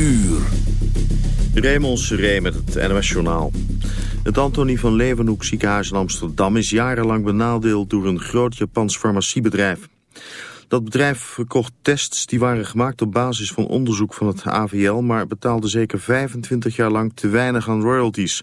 uur. Raymond Seré met het NOS Journaal. Het Antonie van Leeuwenhoek ziekenhuis in Amsterdam is jarenlang benadeeld door een groot Japans farmaciebedrijf. Dat bedrijf verkocht tests die waren gemaakt op basis van onderzoek van het AVL, maar betaalde zeker 25 jaar lang te weinig aan royalties.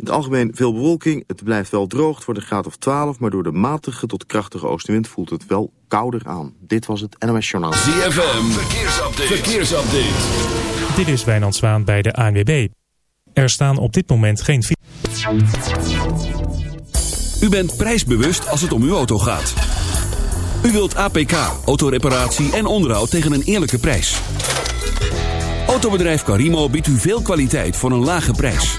in het algemeen veel bewolking. Het blijft wel droog. Het wordt een graad of 12. Maar door de matige tot krachtige oostenwind voelt het wel kouder aan. Dit was het NOS Journaal. ZFM. Verkeersupdate. Verkeersupdate. Dit is Wijnand Zwaan bij de ANWB. Er staan op dit moment geen... U bent prijsbewust als het om uw auto gaat. U wilt APK, autoreparatie en onderhoud tegen een eerlijke prijs. Autobedrijf Carimo biedt u veel kwaliteit voor een lage prijs.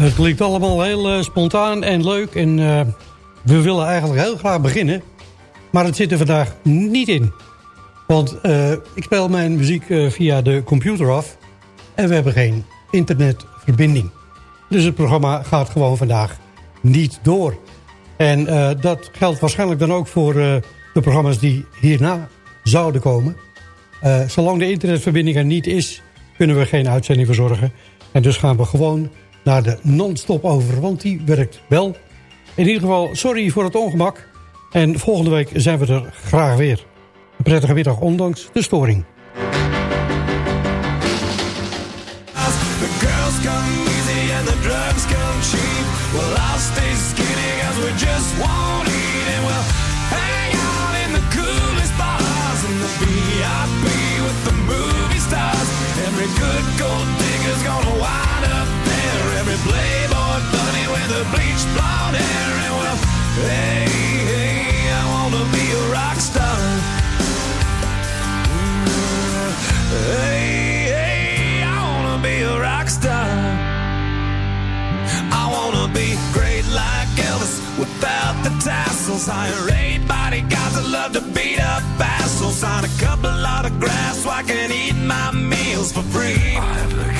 Het klinkt allemaal heel eh, spontaan en leuk. En eh, we willen eigenlijk heel graag beginnen. Maar het zit er vandaag niet in. Want eh, ik speel mijn muziek via de computer af. En we hebben geen internetverbinding. Dus het programma gaat gewoon vandaag niet door. En dat geldt waarschijnlijk dan ook voor de programma's die hierna zouden komen. Zolang de internetverbinding er niet is, kunnen we geen uitzending verzorgen. En dus gaan we gewoon naar de non-stop over, want die werkt wel. In ieder geval, sorry voor het ongemak. En volgende week zijn we er graag weer. Een prettige middag, ondanks de storing. the bleach blonde hair and well, hey, hey, I wanna be a rock star. Mm, hey, hey, I wanna be a rock star. I wanna be great like Elvis without the tassels. I Hire eight bodyguards that love to beat up assholes. Sign a couple autographs so I can eat my meals for free.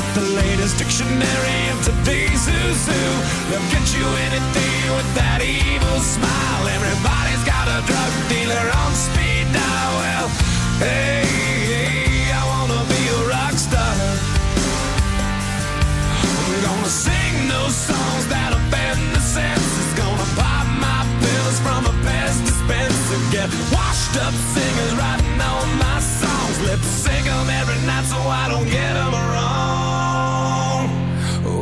the latest dictionary of today's who's who. They'll get you anything with that evil smile. Everybody's got a drug dealer on speed dial. Well, hey, hey, I wanna be a rock star. I'm gonna sing those songs that offend the senses. Gonna pop my pills from a Pez dispenser. Get washed up singers writing all my songs. Lip sync 'em every night so I don't get wrong.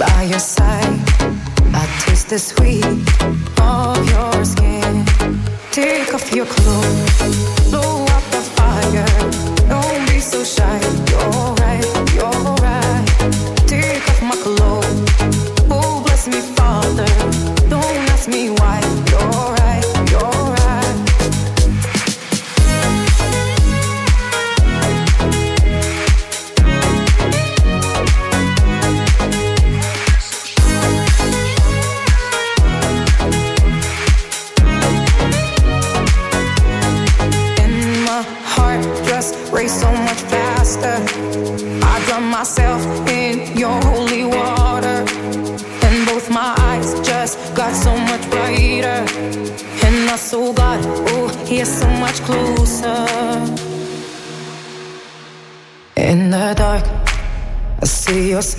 by your side. I taste the sweet of your skin. Take off your clothes, blow up the fire. Don't be so shy.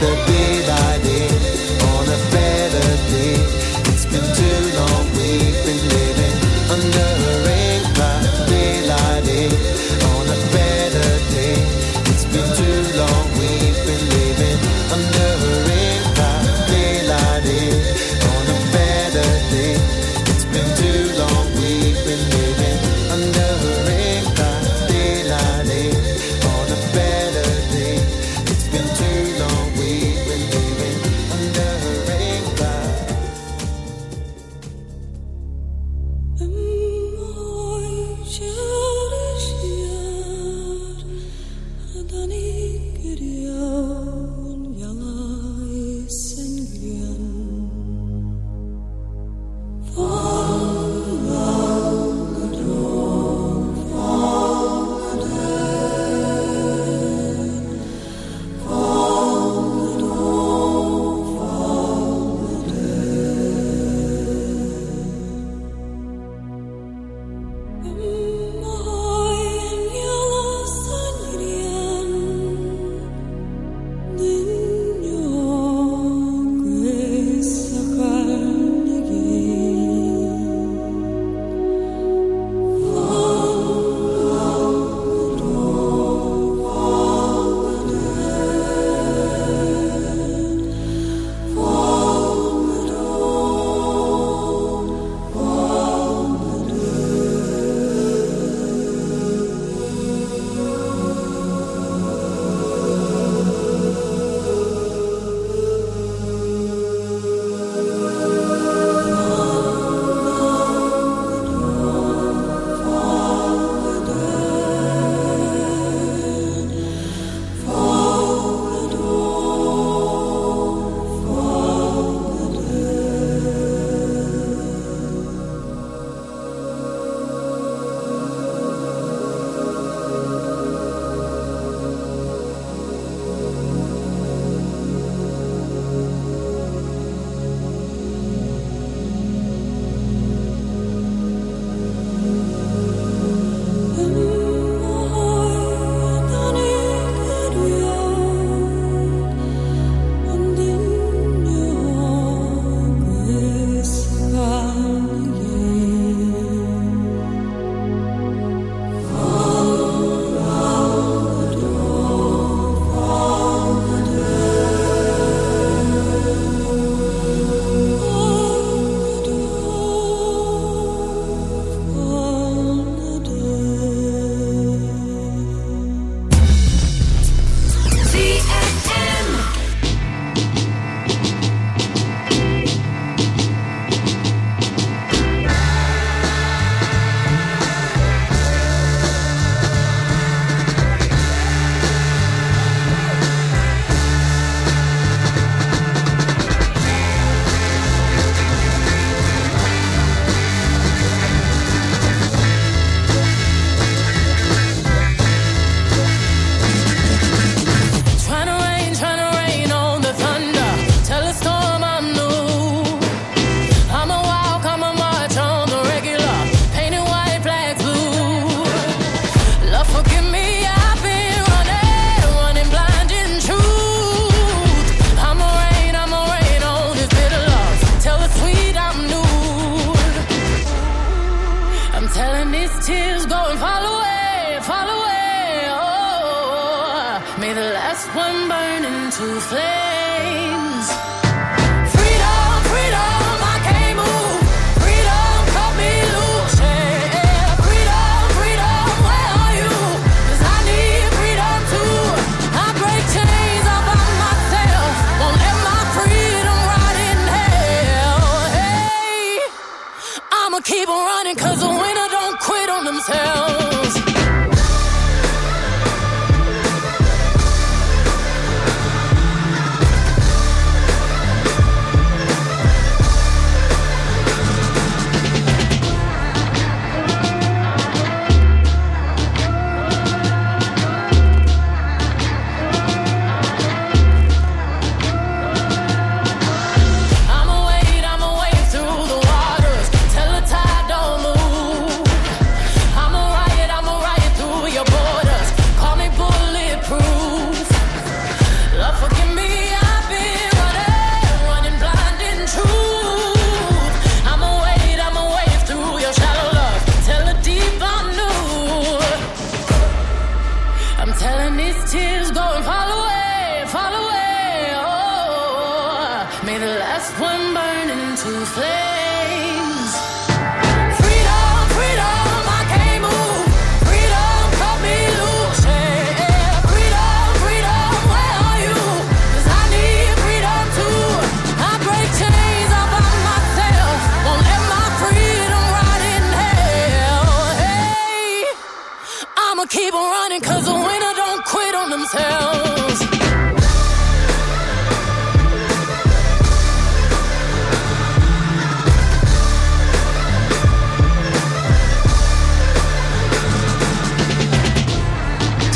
the day.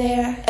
love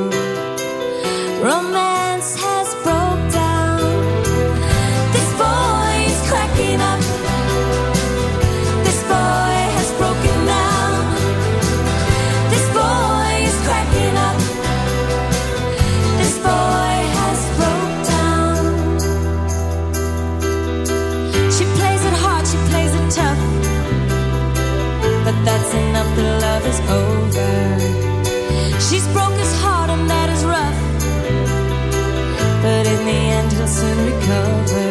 Soon recover.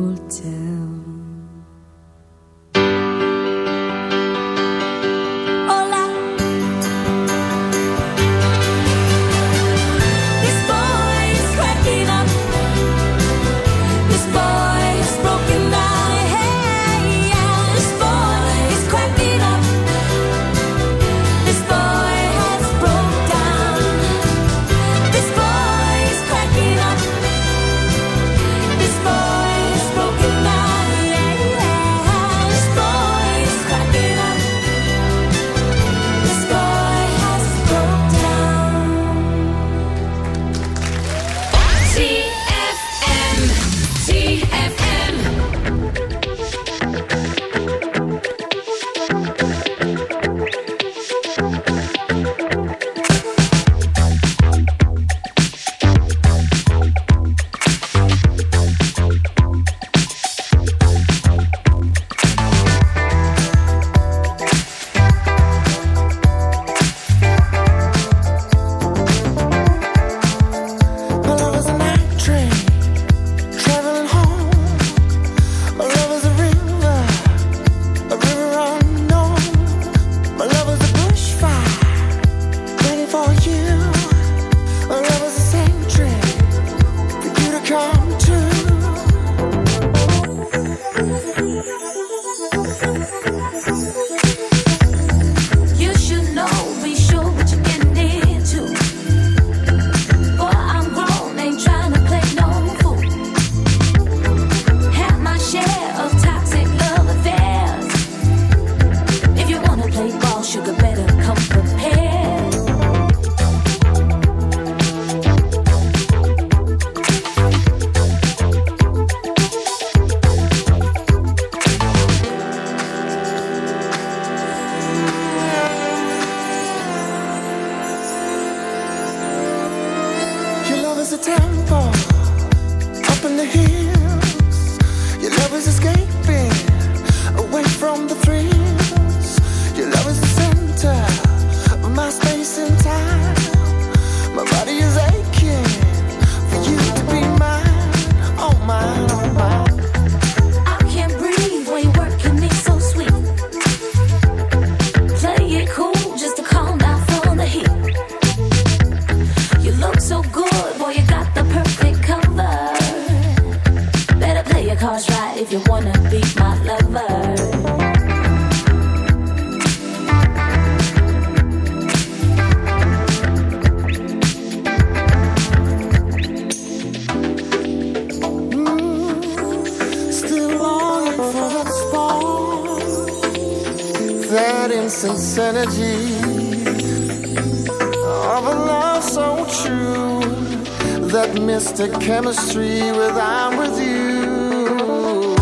chemistry with I'm with you.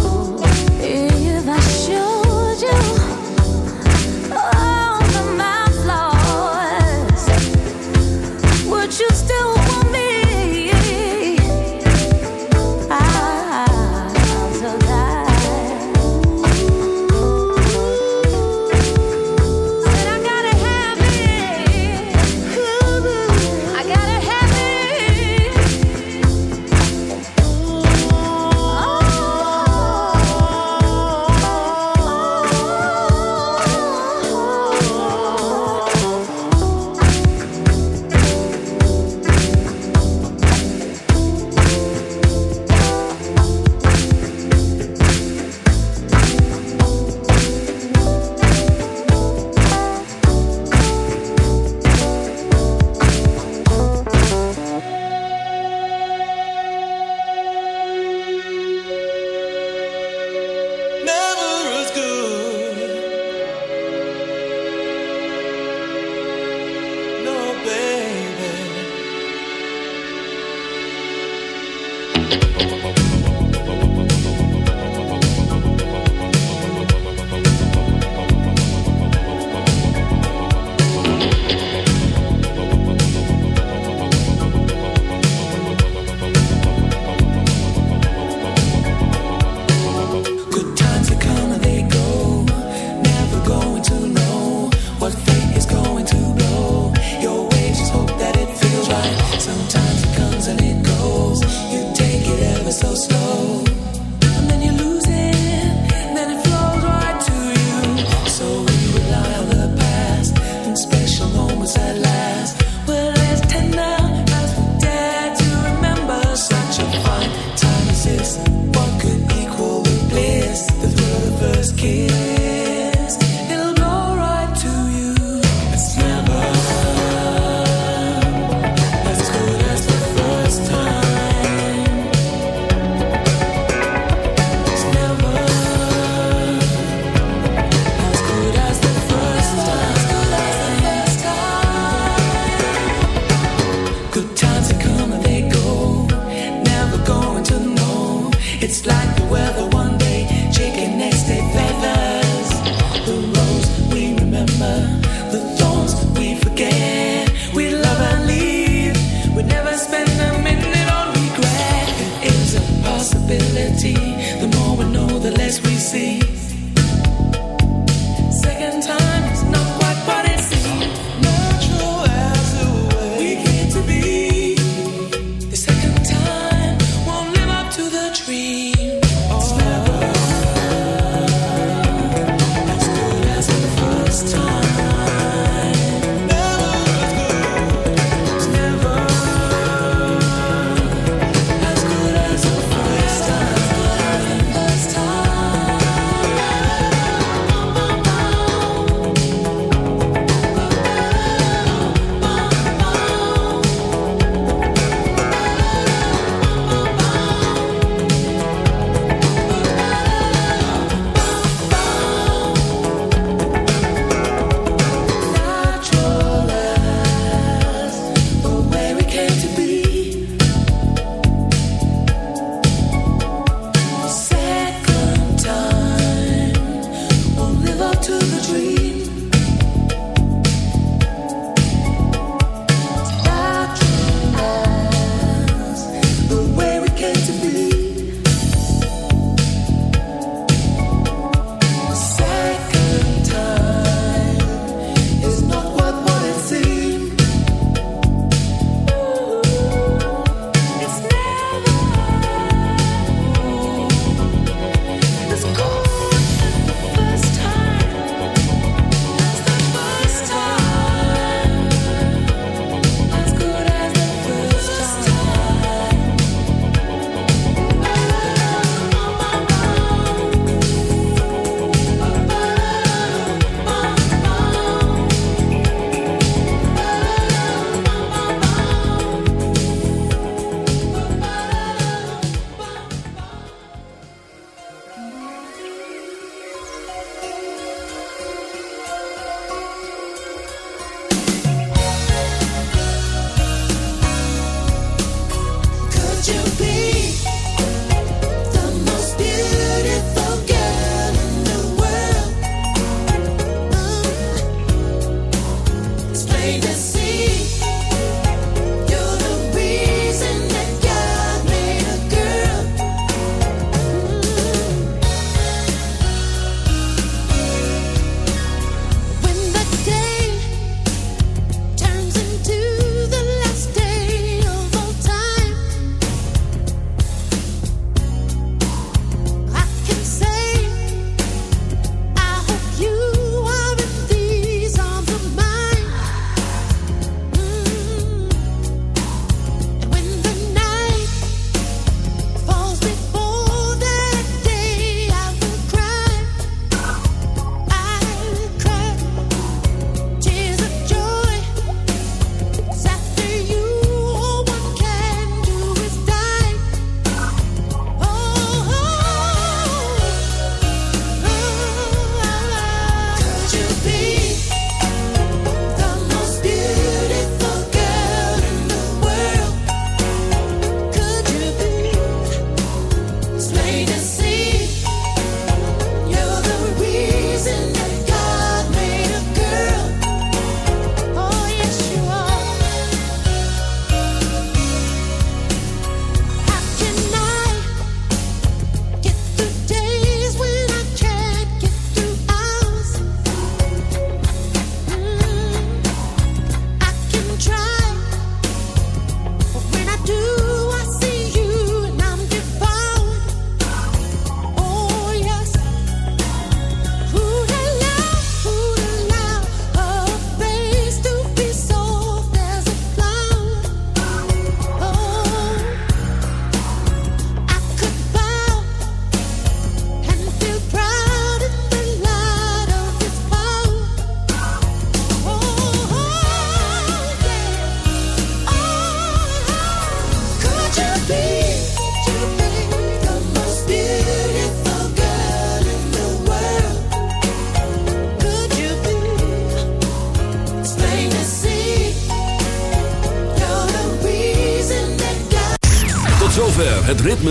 If I showed you all of my flaws, would you still?